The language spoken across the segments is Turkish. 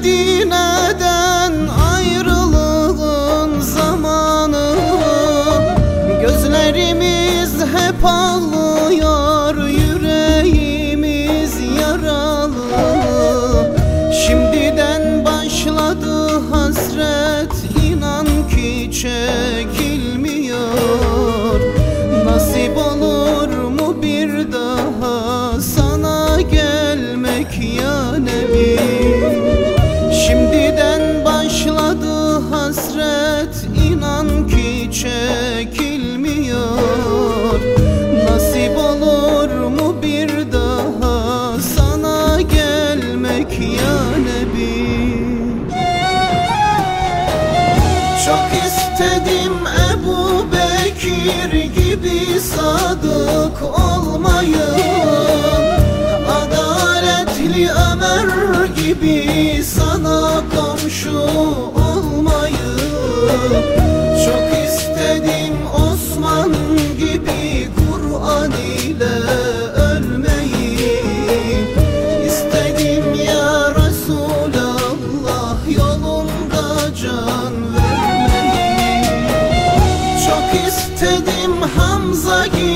Medine'den ayrılığın zamanı. Gözlerimiz hep ağlıyor Bekir gibi sadık olmayı Adaletli Ömer gibi sana komşu olmayı Çok istedim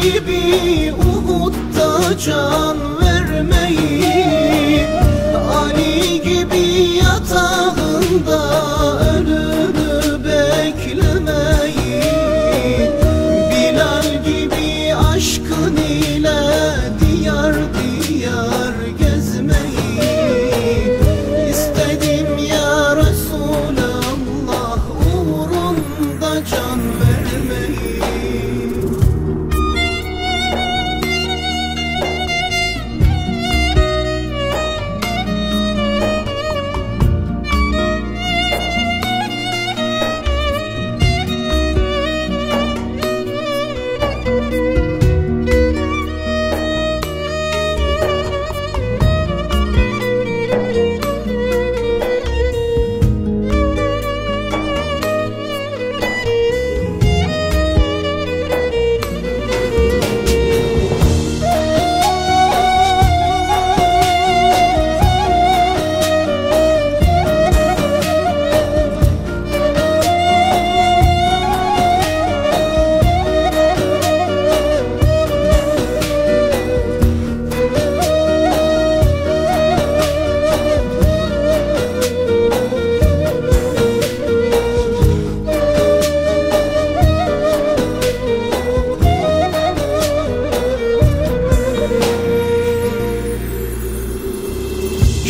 gibi Uhud'da can vermeyi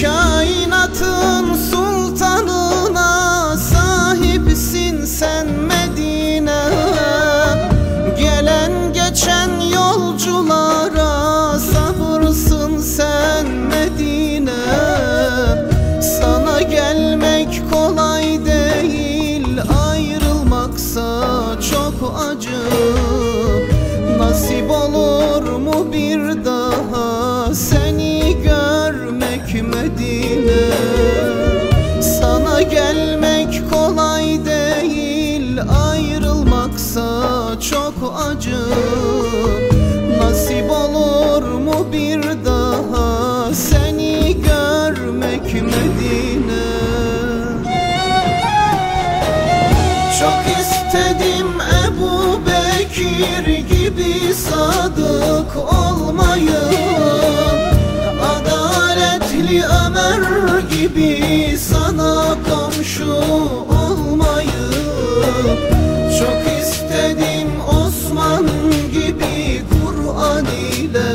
Kainatın sultanına sahipsin sen Medine. Gelen geçen yolculara sabırsın sen Medine. Sana gelmek kolay değil ayrılmaksa çok acı. Nasip olur çok istedim Ebu Bekir gibi sadık olmayı. Adaletli Ömer gibi sana komşu olmayı. Çok istedim Osman gibi Kur'an ile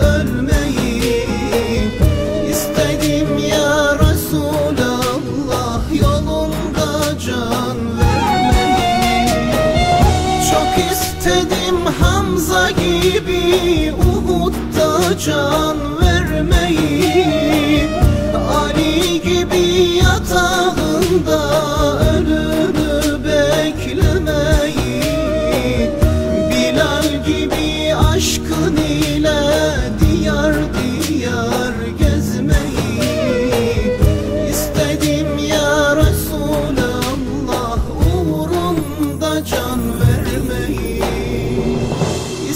ölmeyi. İstedim ya Resulallah yolunda can Çok istedim Hamza gibi Uhud'da can vermeyi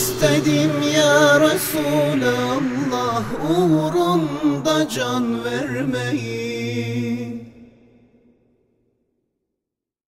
istedim ya Resulallah Uğrunda can vermeyi.